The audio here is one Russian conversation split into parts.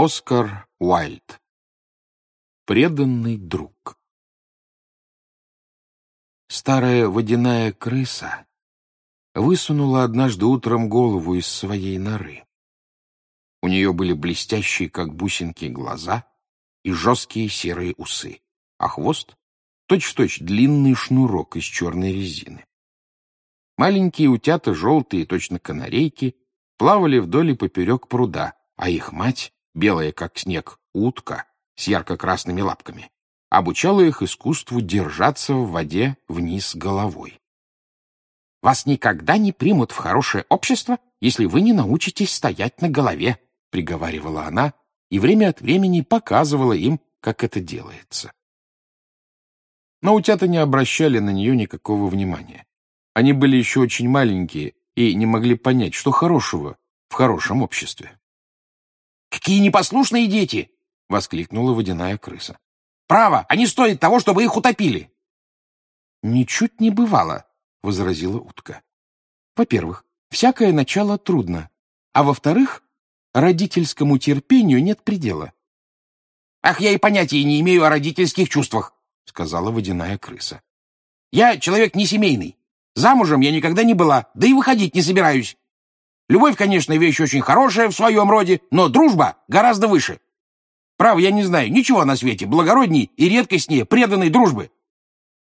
Оскар Уайльд. Преданный друг. Старая водяная крыса высунула однажды утром голову из своей норы. У нее были блестящие, как бусинки, глаза и жесткие серые усы, а хвост — точь-в-точь длинный шнурок из черной резины. Маленькие утята, желтые, точно канарейки, плавали вдоль и поперек пруда, а их мать белая как снег утка с ярко-красными лапками, обучала их искусству держаться в воде вниз головой. «Вас никогда не примут в хорошее общество, если вы не научитесь стоять на голове», — приговаривала она и время от времени показывала им, как это делается. Но утята не обращали на нее никакого внимания. Они были еще очень маленькие и не могли понять, что хорошего в хорошем обществе. «Какие непослушные дети!» — воскликнула водяная крыса. «Право, они стоят того, чтобы их утопили!» «Ничуть не бывало», — возразила утка. «Во-первых, всякое начало трудно, а во-вторых, родительскому терпению нет предела». «Ах, я и понятия не имею о родительских чувствах», — сказала водяная крыса. «Я человек не семейный. Замужем я никогда не была, да и выходить не собираюсь. Любовь, конечно, вещь очень хорошая в своем роде, но дружба гораздо выше. Право, я не знаю ничего на свете благородней и редкостнее преданной дружбы.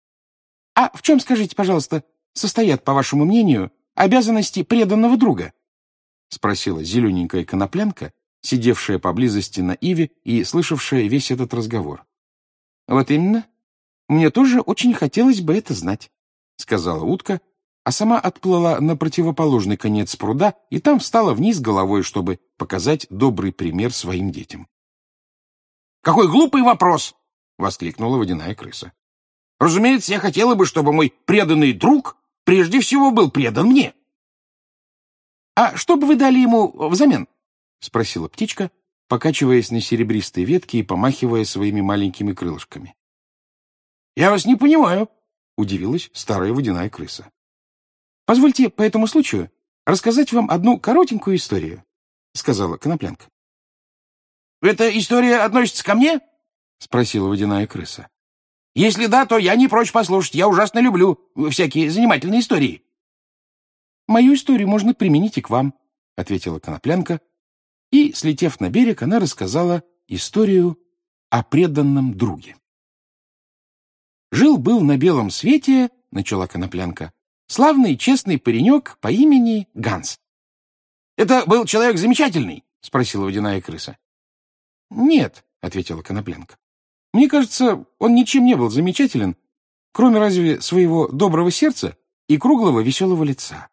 — А в чем, скажите, пожалуйста, состоят, по вашему мнению, обязанности преданного друга? — спросила зелененькая коноплянка, сидевшая поблизости на Иве и слышавшая весь этот разговор. — Вот именно. Мне тоже очень хотелось бы это знать, — сказала утка, а сама отплыла на противоположный конец пруда и там встала вниз головой, чтобы показать добрый пример своим детям. «Какой глупый вопрос!» — воскликнула водяная крыса. «Разумеется, я хотела бы, чтобы мой преданный друг прежде всего был предан мне». «А что бы вы дали ему взамен?» — спросила птичка, покачиваясь на серебристой ветке и помахивая своими маленькими крылышками. «Я вас не понимаю», — удивилась старая водяная крыса. Позвольте по этому случаю рассказать вам одну коротенькую историю, — сказала Коноплянка. — Эта история относится ко мне? — спросила водяная крыса. — Если да, то я не прочь послушать. Я ужасно люблю всякие занимательные истории. — Мою историю можно применить и к вам, — ответила Коноплянка, и, слетев на берег, она рассказала историю о преданном друге. Жил-был на белом свете, — начала Коноплянка, Славный, честный паренек по имени Ганс. — Это был человек замечательный? — спросила водяная крыса. — Нет, — ответила Конопленко. — Мне кажется, он ничем не был замечателен, кроме разве своего доброго сердца и круглого веселого лица.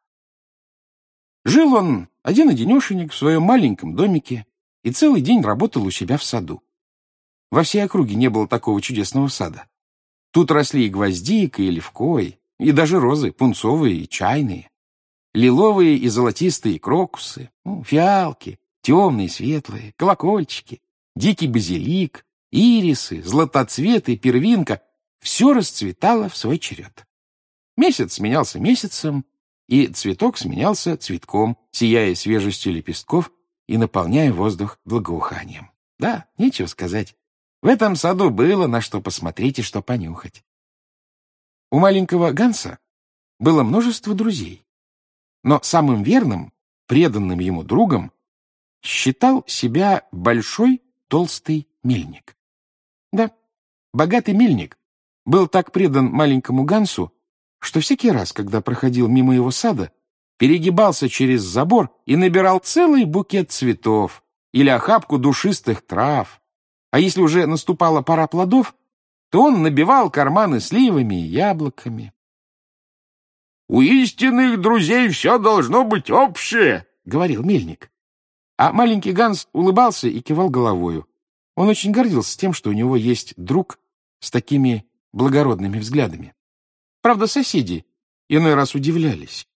Жил он один-одинешенек в своем маленьком домике и целый день работал у себя в саду. Во всей округе не было такого чудесного сада. Тут росли и гвоздика, и левкой, и даже розы, пунцовые и чайные. Лиловые и золотистые крокусы, ну, фиалки, темные, светлые, колокольчики, дикий базилик, ирисы, златоцветы, первинка — все расцветало в свой черед. Месяц сменялся месяцем, и цветок сменялся цветком, сияя свежестью лепестков и наполняя воздух благоуханием. Да, нечего сказать. В этом саду было на что посмотреть и что понюхать. У маленького Ганса было множество друзей, но самым верным, преданным ему другом считал себя большой толстый мельник. Да, богатый мельник был так предан маленькому Гансу, что всякий раз, когда проходил мимо его сада, перегибался через забор и набирал целый букет цветов или охапку душистых трав. А если уже наступала пора плодов, то он набивал карманы сливами и яблоками. «У истинных друзей все должно быть общее», — говорил мельник. А маленький Ганс улыбался и кивал головою. Он очень гордился тем, что у него есть друг с такими благородными взглядами. Правда, соседи иной раз удивлялись.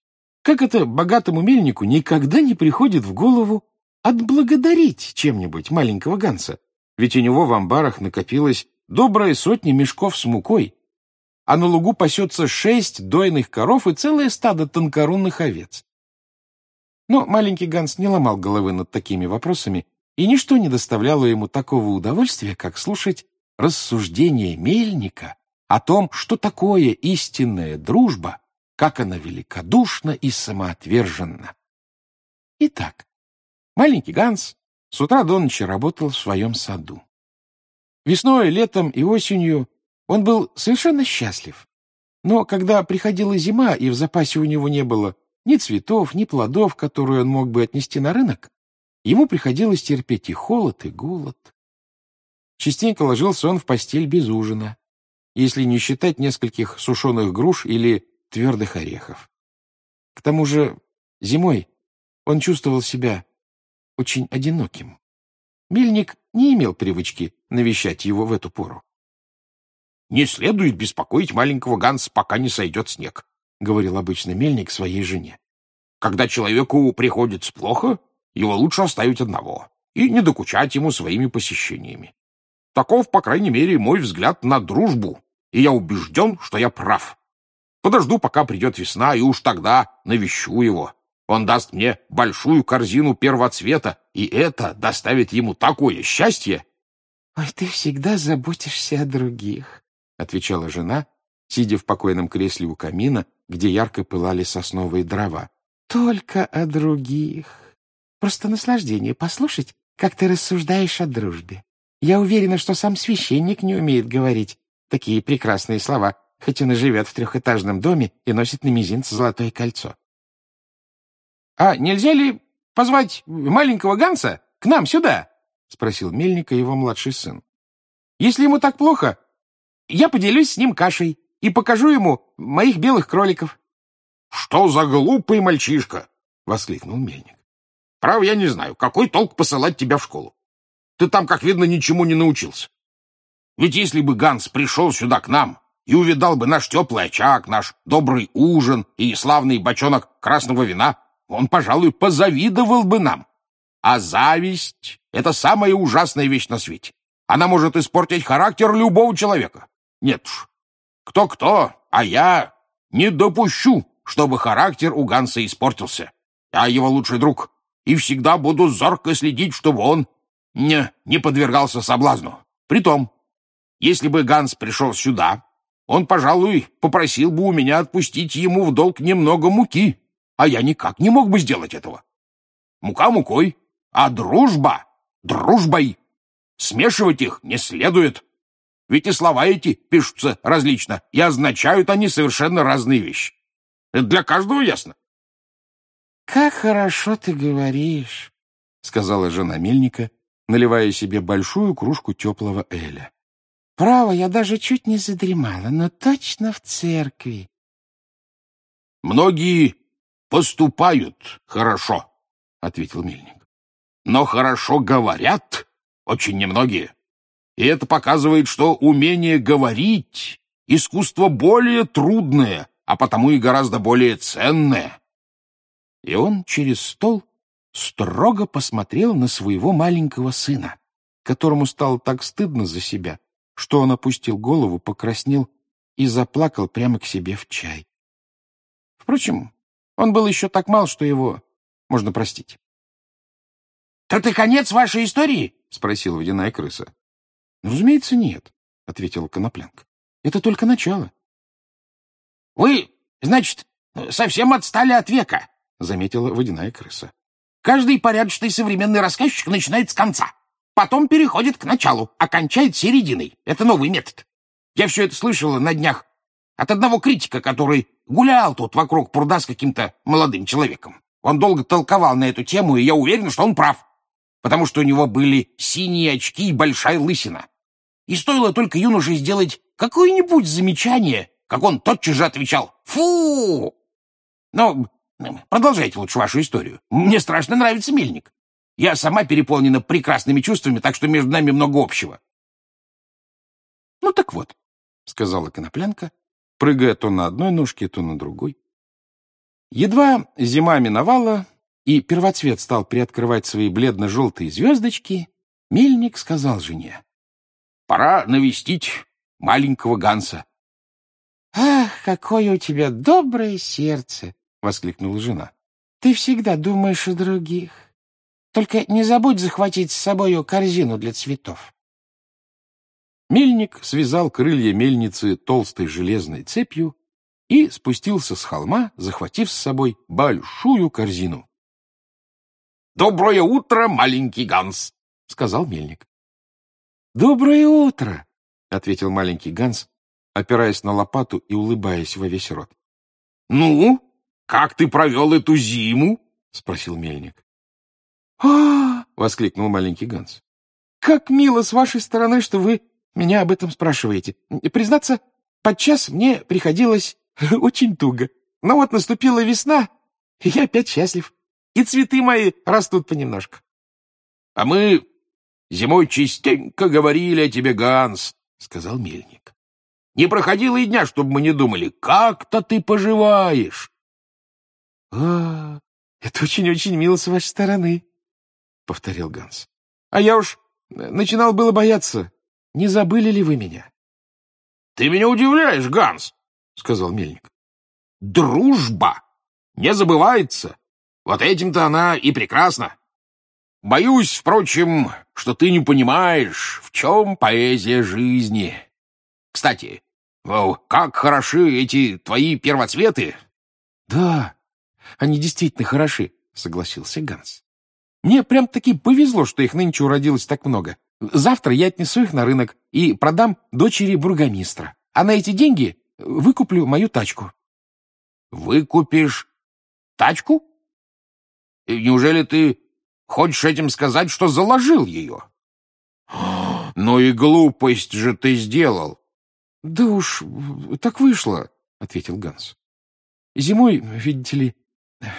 Как это богатому мельнику никогда не приходит в голову отблагодарить чем-нибудь маленького Ганса? Ведь у него в амбарах накопилось добрая сотня мешков с мукой, а на лугу пасется шесть дойных коров и целое стадо тонкорунных овец. Но маленький Ганс не ломал головы над такими вопросами и ничто не доставляло ему такого удовольствия, как слушать рассуждения мельника о том, что такое истинная дружба, как она великодушна и самоотверженна. Итак, маленький Ганс с утра до ночи работал в своем саду. Весной, летом и осенью он был совершенно счастлив. Но когда приходила зима, и в запасе у него не было ни цветов, ни плодов, которые он мог бы отнести на рынок, ему приходилось терпеть и холод, и голод. Частенько ложился он в постель без ужина, если не считать нескольких сушеных груш или твердых орехов. К тому же зимой он чувствовал себя очень одиноким. Мельник не имел привычки навещать его в эту пору. «Не следует беспокоить маленького Ганса, пока не сойдет снег», — говорил обычно мельник своей жене. «Когда человеку приходится плохо, его лучше оставить одного и не докучать ему своими посещениями. Таков, по крайней мере, мой взгляд на дружбу, и я убежден, что я прав. Подожду, пока придет весна, и уж тогда навещу его. Он даст мне большую корзину первоцвета, и это доставит ему такое счастье. — Ой, ты всегда заботишься о других, — отвечала жена, сидя в покойном кресле у камина, где ярко пылали сосновые дрова. — Только о других. Просто наслаждение послушать, как ты рассуждаешь о дружбе. Я уверена, что сам священник не умеет говорить такие прекрасные слова, хоть он и живет в трехэтажном доме и носит на мизинце золотое кольцо. — А нельзя ли позвать маленького Ганса к нам сюда? — спросил Мельника его младший сын. — Если ему так плохо, я поделюсь с ним кашей и покажу ему моих белых кроликов. — Что за глупый мальчишка? — воскликнул Мельник. — Право, я не знаю, какой толк посылать тебя в школу? Ты там, как видно, ничему не научился. Ведь если бы Ганс пришел сюда к нам и увидал бы наш теплый очаг, наш добрый ужин и славный бочонок красного вина, он, пожалуй, позавидовал бы нам. А зависть — это самая ужасная вещь на свете. Она может испортить характер любого человека. Нет уж, кто-кто, а я не допущу, чтобы характер у Ганса испортился. Я его лучший друг и всегда буду зорко следить, чтобы он не, не подвергался соблазну. Притом, если бы Ганс пришел сюда, он, пожалуй, попросил бы у меня отпустить ему в долг немного муки, а я никак не мог бы сделать этого. Мука мукой, а дружба дружбой. Смешивать их не следует. Ведь и слова эти пишутся различно, и означают они совершенно разные вещи. Это для каждого ясно. — Как хорошо ты говоришь, — сказала жена мельника, наливая себе большую кружку теплого эля. — Право, я даже чуть не задремала, но точно в церкви. — Многие поступают хорошо, — ответил мельник. — Но хорошо говорят очень немногие. И это показывает, что умение говорить — искусство более трудное, а потому и гораздо более ценное. И он через стол строго посмотрел на своего маленького сына, которому стало так стыдно за себя, что он опустил голову, покраснел и заплакал прямо к себе в чай. Впрочем, он был еще так мал, что его можно простить. — Это конец вашей истории? — спросила водяная крыса. — Разумеется, нет, — ответила Коноплянка. — Это только начало. — Вы, значит, совсем отстали от века, — заметила водяная крыса. Каждый порядочный современный рассказчик начинает с конца, потом переходит к началу, окончает серединой. Это новый метод. Я все это слышала на днях от одного критика, который гулял тут вокруг пруда с каким-то молодым человеком. Он долго толковал на эту тему, и я уверен, что он прав, потому что у него были синие очки и большая лысина. И стоило только юноше сделать какое-нибудь замечание, как он тотчас же отвечал «Фу!». Но Продолжайте лучше вашу историю. Мне страшно нравится мельник. Я сама переполнена прекрасными чувствами, так что между нами много общего. — Ну так вот, — сказала Коноплянка, прыгая то на одной ножке, то на другой. Едва зима миновала, и первоцвет стал приоткрывать свои бледно-желтые звездочки, мельник сказал жене. — Пора навестить маленького Ганса. — Ах, какое у тебя доброе сердце! воскликнула жена. Ты всегда думаешь о других. Только не забудь захватить с собою корзину для цветов. Мельник связал крылья мельницы толстой железной цепью и спустился с холма, захватив с собой большую корзину. — Доброе утро, маленький Ганс! — сказал мельник. — Доброе утро! — ответил маленький Ганс, опираясь на лопату и улыбаясь во весь рот. — Ну, как ты провел эту зиму? — спросил мельник. «А — воскликнул маленький Ганс. — Как мило с вашей стороны, что вы меня об этом спрашиваете. Признаться, подчас мне приходилось очень туго. Но вот наступила весна, и я опять счастлив. И цветы мои растут понемножку. — А мы зимой частенько говорили о тебе, Ганс, — сказал мельник. — Не проходило и дня, чтобы мы не думали, как-то ты поживаешь. — А, это очень-очень мило с вашей стороны, — повторил Ганс. — А я уж начинал было бояться. Не забыли ли вы меня? — Ты меня удивляешь, Ганс, — сказал мельник. — Дружба не забывается. Вот этим-то она и прекрасна. Боюсь, впрочем, что ты не понимаешь, в чем поэзия жизни. Кстати, как хороши эти твои первоцветы. — Да, они действительно хороши, — согласился Ганс. Мне прям-таки повезло, что их нынче уродилось так много. Завтра я отнесу их на рынок и продам дочери бургомистра. А на эти деньги выкуплю мою тачку. — Выкупишь тачку? Неужели ты хочешь этим сказать, что заложил ее? Ну и глупость же ты сделал. — Да уж, так вышло, — ответил Ганс. — Зимой, видите ли,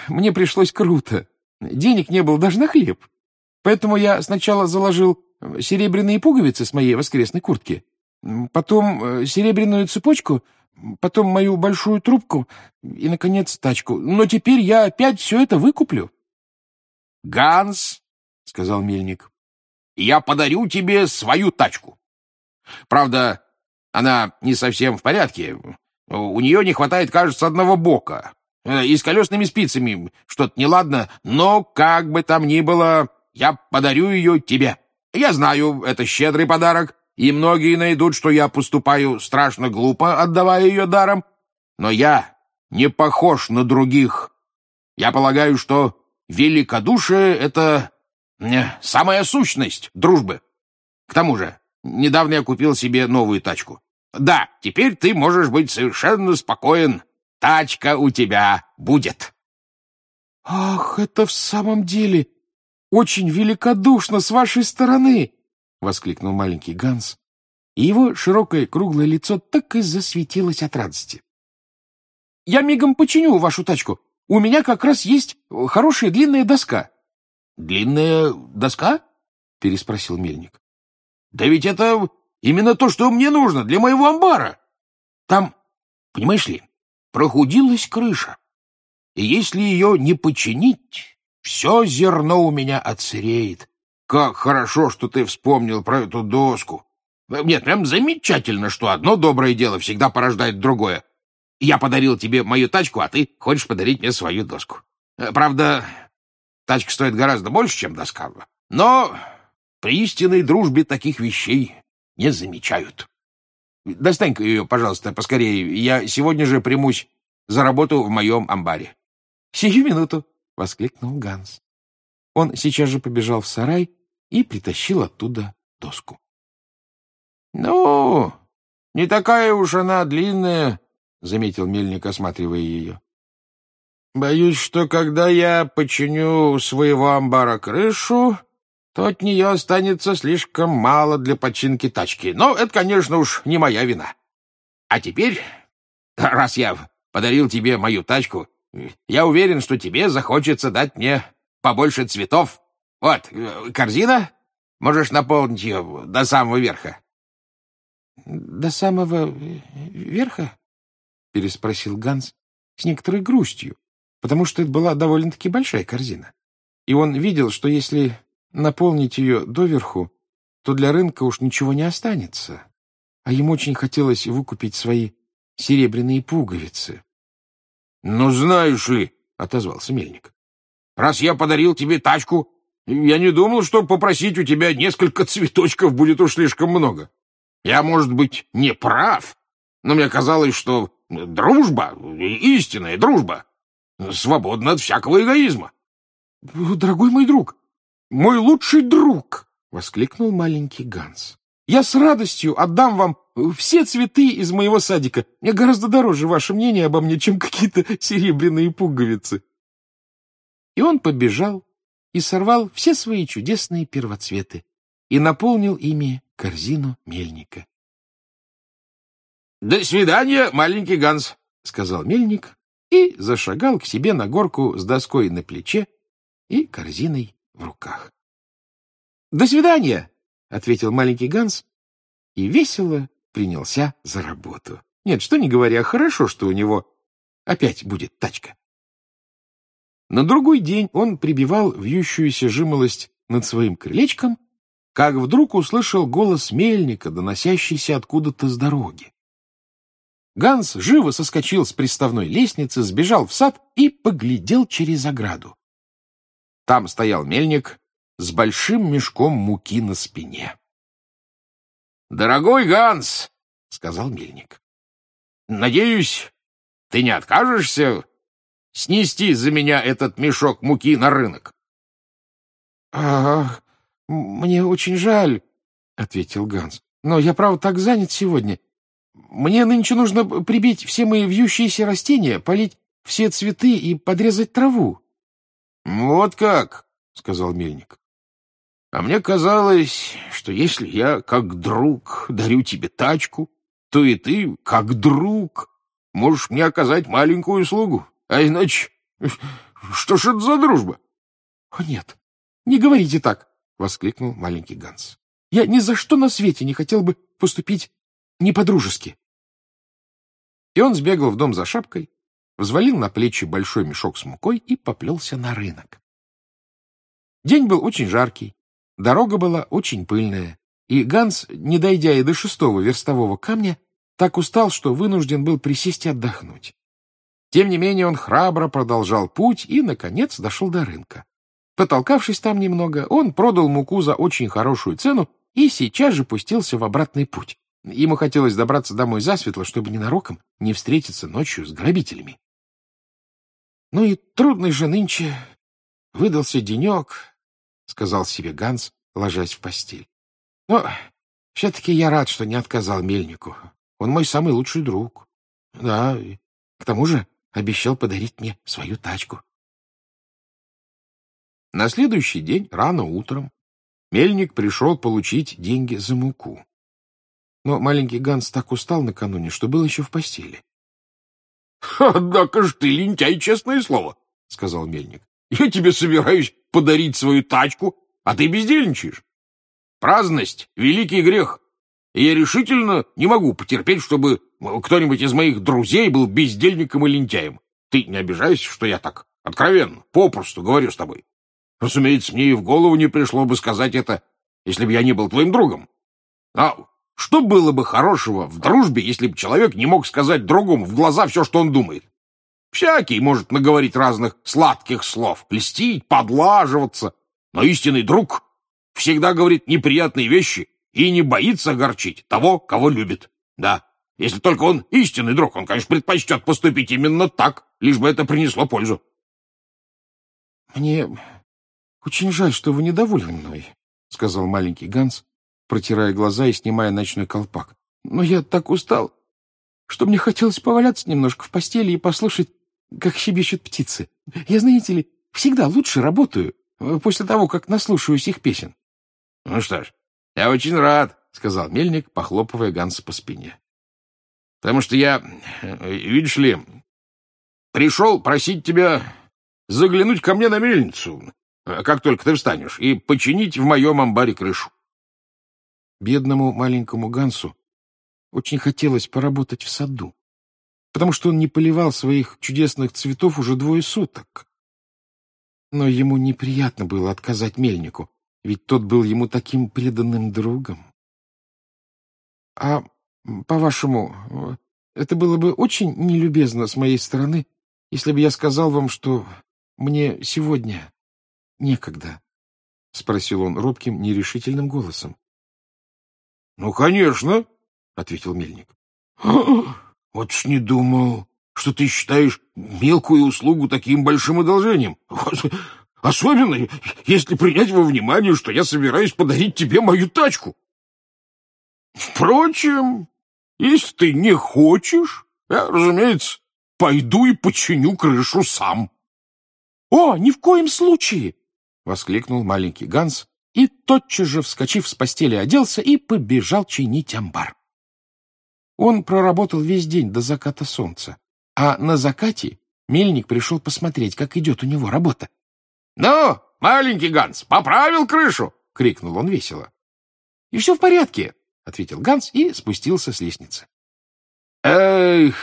мне пришлось круто. Денег не было даже на хлеб. Поэтому я сначала заложил серебряные пуговицы с моей воскресной куртки, потом э, серебряную цепочку, потом мою большую трубку и, наконец, тачку. Но теперь я опять все это выкуплю. — Ганс, — сказал мельник, — я подарю тебе свою тачку. Правда, она не совсем в порядке. У нее не хватает, кажется, одного бока. Э, и с колесными спицами что-то неладно, но, как бы там ни было, я подарю ее тебе. Я знаю, это щедрый подарок, и многие найдут, что я поступаю страшно глупо, отдавая ее даром, но я не похож на других. Я полагаю, что великодушие — это самая сущность дружбы. К тому же, недавно я купил себе новую тачку. Да, теперь ты можешь быть совершенно спокоен. Тачка у тебя будет. «Ах, это в самом деле очень великодушно с вашей стороны!» — воскликнул маленький Ганс, и его широкое круглое лицо так и засветилось от радости. «Я мигом починю вашу тачку. У меня как раз есть хорошая длинная доска». «Длинная доска?» — переспросил мельник. «Да ведь это именно то, что мне нужно для моего амбара. Там, понимаешь ли, прохудилась крыша, и если ее не починить, все зерно у меня отсыреет. Как хорошо, что ты вспомнил про эту доску. Нет, прям замечательно, что одно доброе дело всегда порождает другое. Я подарил тебе мою тачку, а ты хочешь подарить мне свою доску. Правда, тачка стоит гораздо больше, чем доска. Но при истинной дружбе таких вещей не замечают. Достань-ка ее, пожалуйста, поскорее. Я сегодня же примусь за работу в моем амбаре. — Сию минуту! — воскликнул Ганс. Он сейчас же побежал в сарай и притащил оттуда доску. — Ну, не такая уж она длинная, — заметил мельник, осматривая ее. — Боюсь, что когда я починю своего амбара крышу, то от нее останется слишком мало для починки тачки. Но это, конечно, уж не моя вина. А теперь, раз я подарил тебе мою тачку, я уверен, что тебе захочется дать мне побольше цветов. Вот, э, корзина, можешь наполнить ее до самого верха. — До самого верха? — переспросил Ганс с некоторой грустью, потому что это была довольно-таки большая корзина. И он видел, что если наполнить ее доверху, то для рынка уж ничего не останется. А ему очень хотелось выкупить свои серебряные пуговицы. — Ну, знаешь ли, — отозвался мельник, — раз я подарил тебе тачку, я не думал, что попросить у тебя несколько цветочков будет уж слишком много. Я, может быть, не прав, но мне казалось, что дружба, истинная дружба, свободна от всякого эгоизма. — Дорогой мой друг, мой лучший друг! — воскликнул маленький Ганс. — Я с радостью отдам вам все цветы из моего садика. Мне гораздо дороже ваше мнение обо мне, чем какие-то серебряные пуговицы. И он побежал и сорвал все свои чудесные первоцветы и наполнил ими корзину мельника. — До свидания, маленький Ганс, — сказал мельник и зашагал к себе на горку с доской на плече и корзиной в руках. — До свидания, — ответил маленький Ганс и весело принялся за работу. Нет, что не говоря, хорошо, что у него опять будет тачка. На другой день он прибивал вьющуюся жимолость над своим крылечком, как вдруг услышал голос мельника, доносящийся откуда-то с дороги. Ганс живо соскочил с приставной лестницы, сбежал в сад и поглядел через ограду. Там стоял мельник с большим мешком муки на спине. — Дорогой Ганс, — сказал мельник, — надеюсь, ты не откажешься снести за меня этот мешок муки на рынок? — Ах, мне очень жаль, — ответил Ганс, — но я, правда, так занят сегодня. Мне нынче нужно прибить все мои вьющиеся растения, полить все цветы и подрезать траву. — Вот как, — сказал мельник. — А мне казалось, что если я, как друг, дарю тебе тачку, то и ты, как друг, можешь мне оказать маленькую услугу. А иначе, что ж это за дружба? — О, нет, не говорите так, — воскликнул маленький Ганс. — Я ни за что на свете не хотел бы поступить не по-дружески. И он сбегал в дом за шапкой, взвалил на плечи большой мешок с мукой и поплелся на рынок. День был очень жаркий, дорога была очень пыльная, и Ганс, не дойдя и до шестого верстового камня, так устал, что вынужден был присесть и отдохнуть. Тем не менее он храбро продолжал путь и, наконец, дошел до рынка. Потолкавшись там немного, он продал муку за очень хорошую цену и сейчас же пустился в обратный путь. Ему хотелось добраться домой засветло, чтобы ненароком не встретиться ночью с грабителями. Ну и трудный же нынче выдался денек, — сказал себе Ганс, ложась в постель. Но все-таки я рад, что не отказал мельнику. Он мой самый лучший друг. Да, и к тому же обещал подарить мне свою тачку. На следующий день, рано утром, мельник пришел получить деньги за муку. Но маленький Ганс так устал накануне, что был еще в постели. — Однако ж ты лентяй, честное слово, — сказал мельник. — Я тебе собираюсь подарить свою тачку, а ты бездельничаешь. Праздность — великий грех, и я решительно не могу потерпеть, чтобы кто-нибудь из моих друзей был бездельником и лентяем. Ты не обижайся, что я так откровенно, попросту говорю с тобой. Разумеется, мне и в голову не пришло бы сказать это, если бы я не был твоим другом. А что было бы хорошего в дружбе, если бы человек не мог сказать другому в глаза все, что он думает? Всякий может наговорить разных сладких слов, льстить, подлаживаться, но истинный друг всегда говорит неприятные вещи и не боится огорчить того, кого любит. Да, если только он истинный друг, он, конечно, предпочтет поступить именно так, лишь бы это принесло пользу. — Мне очень жаль, что вы недовольны мной, — сказал маленький Ганс, протирая глаза и снимая ночной колпак. — Но я так устал, что мне хотелось поваляться немножко в постели и послушать, как щебечут птицы. Я, знаете ли, всегда лучше работаю э, после того, как наслушаюсь их песен. — Ну что ж, я очень рад, — сказал мельник, похлопывая Ганса по спине. — Потому что я, э, видишь ли, пришел просить тебя заглянуть ко мне на мельницу, как только ты встанешь, и починить в моем амбаре крышу. Бедному маленькому Гансу очень хотелось поработать в саду, потому что он не поливал своих чудесных цветов уже двое суток. Но ему неприятно было отказать мельнику, ведь тот был ему таким преданным другом. — А, по-вашему, это было бы очень нелюбезно с моей стороны, если бы я сказал вам, что мне сегодня некогда. спросил он робким, нерешительным голосом. — Ну, конечно, — ответил мельник. — Вот ж не думал, что ты считаешь мелкую услугу таким большим одолжением. Особенно, если принять во внимание, что я собираюсь подарить тебе мою тачку. Впрочем, если ты не хочешь, я, разумеется, пойду и починю крышу сам. — О, ни в коем случае! — воскликнул маленький Ганс и, тотчас же вскочив с постели, оделся и побежал чинить амбар. Он проработал весь день до заката солнца, а на закате мельник пришел посмотреть, как идет у него работа. — Ну, маленький Ганс, поправил крышу! — крикнул он весело. — И все в порядке, — ответил Ганс и спустился с лестницы. — Эх,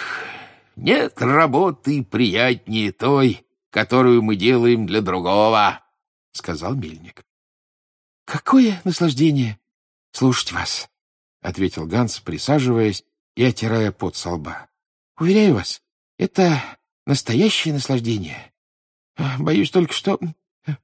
нет работы приятнее той, которую мы делаем для другого, — сказал мельник. — Какое наслаждение слушать вас, — ответил Ганс, присаживаясь и отирая пот со лба. — Уверяю вас, это настоящее наслаждение. Боюсь только, что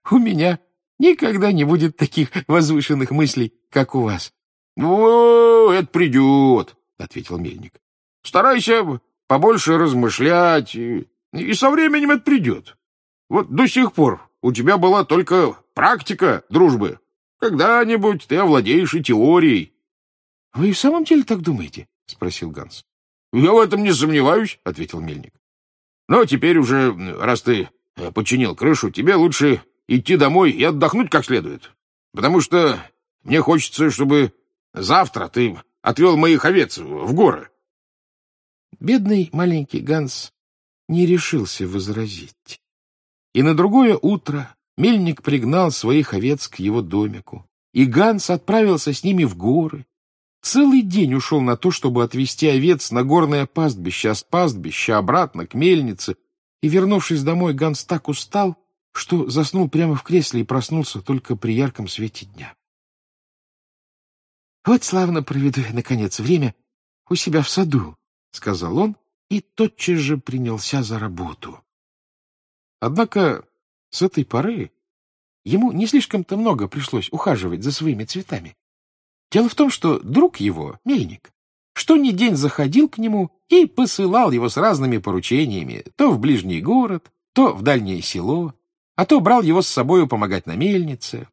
у меня никогда не будет таких возвышенных мыслей, как у вас. — О, это придет, — ответил мельник. — Старайся побольше размышлять, и, и со временем это придет. Вот до сих пор у тебя была только практика дружбы. Когда-нибудь ты овладеешь и теорией. — Вы и в самом деле так думаете? — спросил Ганс. — Я в этом не сомневаюсь, — ответил мельник. — Но теперь уже, раз ты э, починил крышу, тебе лучше идти домой и отдохнуть как следует. Потому что мне хочется, чтобы Завтра ты отвел моих овец в горы. Бедный маленький Ганс не решился возразить. И на другое утро мельник пригнал своих овец к его домику, и Ганс отправился с ними в горы. Целый день ушел на то, чтобы отвезти овец на горное пастбище, а с пастбища обратно к мельнице, и, вернувшись домой, Ганс так устал, что заснул прямо в кресле и проснулся только при ярком свете дня. «Вот славно проведу я, наконец, время у себя в саду», — сказал он и тотчас же принялся за работу. Однако с этой поры ему не слишком-то много пришлось ухаживать за своими цветами. Дело в том, что друг его, мельник, что ни день заходил к нему и посылал его с разными поручениями, то в ближний город, то в дальнее село, а то брал его с собою помогать на мельнице,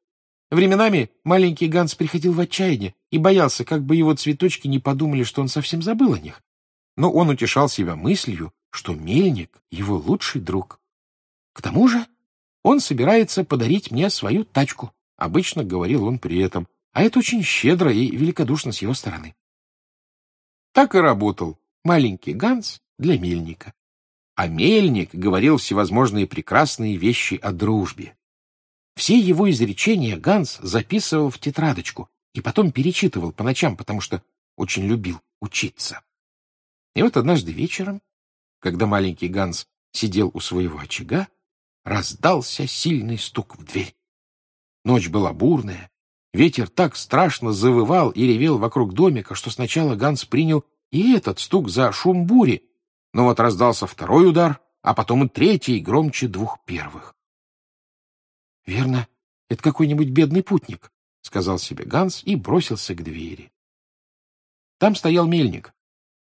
Временами маленький Ганс приходил в отчаяние и боялся, как бы его цветочки не подумали, что он совсем забыл о них. Но он утешал себя мыслью, что мельник — его лучший друг. К тому же он собирается подарить мне свою тачку, — обычно говорил он при этом, а это очень щедро и великодушно с его стороны. Так и работал маленький Ганс для мельника. А мельник говорил всевозможные прекрасные вещи о дружбе. Все его изречения Ганс записывал в тетрадочку и потом перечитывал по ночам, потому что очень любил учиться. И вот однажды вечером, когда маленький Ганс сидел у своего очага, раздался сильный стук в дверь. Ночь была бурная, ветер так страшно завывал и ревел вокруг домика, что сначала Ганс принял и этот стук за шум бури, но вот раздался второй удар, а потом и третий, громче двух первых. — Верно, это какой-нибудь бедный путник, — сказал себе Ганс и бросился к двери. Там стоял мельник,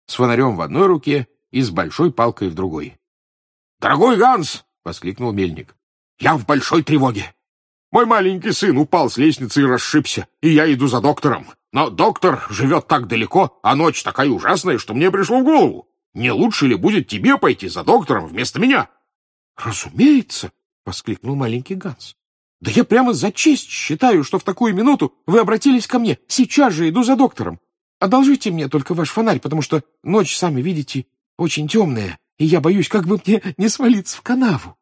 с фонарем в одной руке и с большой палкой в другой. — Дорогой Ганс! — воскликнул мельник. — Я в большой тревоге. Мой маленький сын упал с лестницы и расшибся, и я иду за доктором. Но доктор живет так далеко, а ночь такая ужасная, что мне пришло в голову. Не лучше ли будет тебе пойти за доктором вместо меня? — Разумеется! — воскликнул маленький Ганс. Да я прямо за честь считаю, что в такую минуту вы обратились ко мне. Сейчас же иду за доктором. Одолжите мне только ваш фонарь, потому что ночь, сами видите, очень темная, и я боюсь, как бы мне не свалиться в канаву.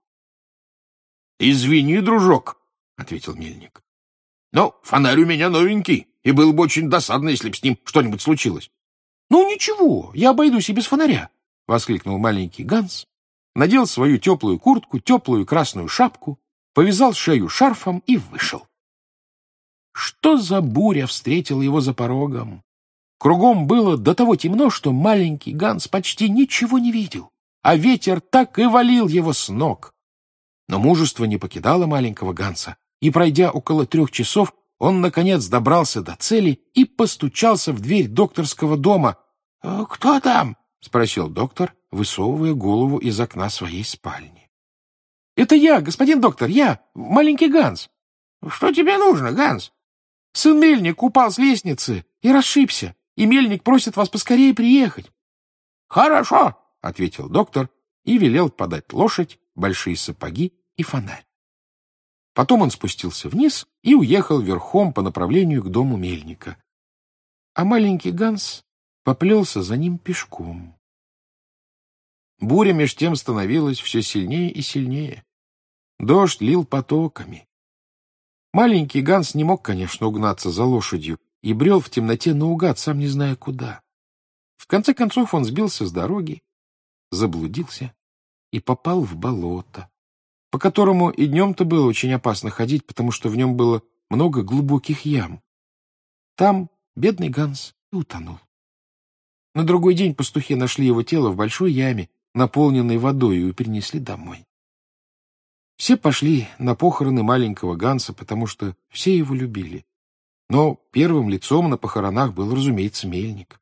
— Извини, дружок, — ответил мельник. — Но фонарь у меня новенький, и было бы очень досадно, если бы с ним что-нибудь случилось. — Ну, ничего, я обойдусь и без фонаря, — воскликнул маленький Ганс, надел свою теплую куртку, теплую красную шапку, повязал шею шарфом и вышел. Что за буря встретила его за порогом? Кругом было до того темно, что маленький Ганс почти ничего не видел, а ветер так и валил его с ног. Но мужество не покидало маленького Ганса, и, пройдя около трех часов, он, наконец, добрался до цели и постучался в дверь докторского дома. «Э, «Кто там?» — спросил доктор, высовывая голову из окна своей спальни. «Это я, господин доктор, я, маленький Ганс». «Что тебе нужно, Ганс?» «Сын Мельник упал с лестницы и расшибся, и Мельник просит вас поскорее приехать». «Хорошо», — ответил доктор и велел подать лошадь, большие сапоги и фонарь. Потом он спустился вниз и уехал верхом по направлению к дому мельника. А маленький Ганс поплелся за ним пешком. Буря меж тем становилась все сильнее и сильнее. Дождь лил потоками. Маленький Ганс не мог, конечно, угнаться за лошадью и брел в темноте наугад, сам не зная куда. В конце концов он сбился с дороги, заблудился и попал в болото, по которому и днем-то было очень опасно ходить, потому что в нем было много глубоких ям. Там бедный Ганс и утонул. На другой день пастухи нашли его тело в большой яме, наполненной водой, и принесли домой. Все пошли на похороны маленького Ганса, потому что все его любили. Но первым лицом на похоронах был, разумеется, Мельник.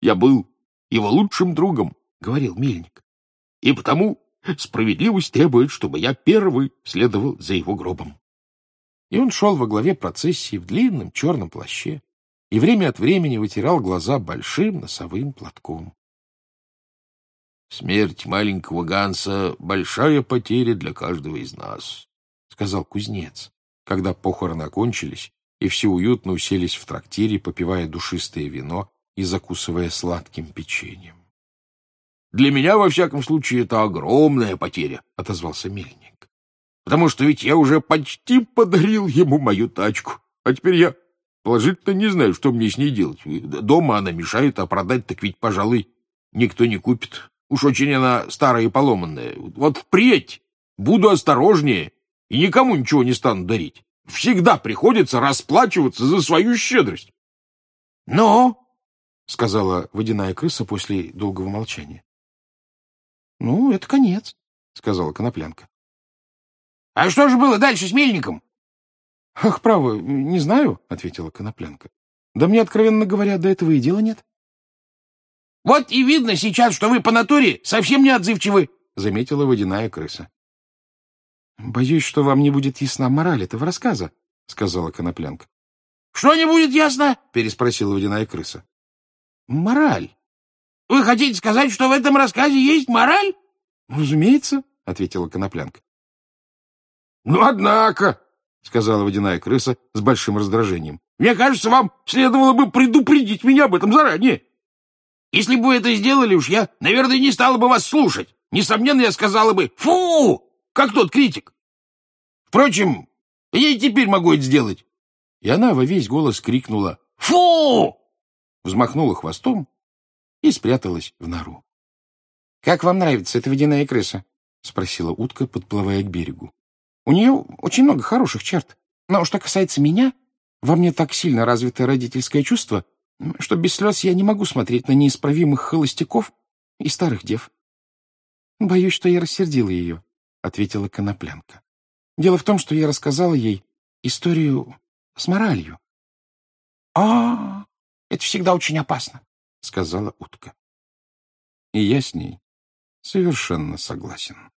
«Я был его лучшим другом», — говорил Мельник. «И потому справедливость требует, чтобы я первый следовал за его гробом». И он шел во главе процессии в длинном черном плаще и время от времени вытирал глаза большим носовым платком. «Смерть маленького Ганса — большая потеря для каждого из нас», — сказал кузнец, когда похороны окончились, и все уютно уселись в трактире, попивая душистое вино и закусывая сладким печеньем. «Для меня, во всяком случае, это огромная потеря», — отозвался мельник. «Потому что ведь я уже почти подарил ему мою тачку, а теперь я положительно не знаю, что мне с ней делать. Дома она мешает, а продать так ведь, пожалуй, никто не купит. Уж очень она старая и поломанная. Вот впредь буду осторожнее и никому ничего не стану дарить. Всегда приходится расплачиваться за свою щедрость. — Ну, — сказала водяная крыса после долгого молчания. — Ну, это конец, — сказала коноплянка. — А что же было дальше с мельником? — Ах, право, не знаю, — ответила коноплянка. — Да мне, откровенно говоря, до этого и дела нет. — Вот и видно сейчас, что вы по натуре совсем не отзывчивы, — заметила водяная крыса. — Боюсь, что вам не будет ясна мораль этого рассказа, — сказала коноплянка. — Что не будет ясно? — переспросила водяная крыса. — Мораль. — Вы хотите сказать, что в этом рассказе есть мораль? — Разумеется, — ответила коноплянка. — Ну, однако, — сказала водяная крыса с большим раздражением, — мне кажется, вам следовало бы предупредить меня об этом заранее. Если бы вы это сделали уж, я, наверное, не стала бы вас слушать. Несомненно, я сказала бы «фу», как тот критик. Впрочем, я и теперь могу это сделать. И она во весь голос крикнула «Фу!», взмахнула хвостом и спряталась в нору. — Как вам нравится эта водяная крыса? — спросила утка, подплывая к берегу. — У нее очень много хороших черт. Но что касается меня, во мне так сильно развито родительское чувство, что без слез я не могу смотреть на неисправимых холостяков и старых дев. — Боюсь, что я рассердила ее, — ответила Коноплянка. Дело в том, что я рассказала ей историю с моралью. — А, это всегда очень опасно, — сказала утка. И я с ней совершенно согласен.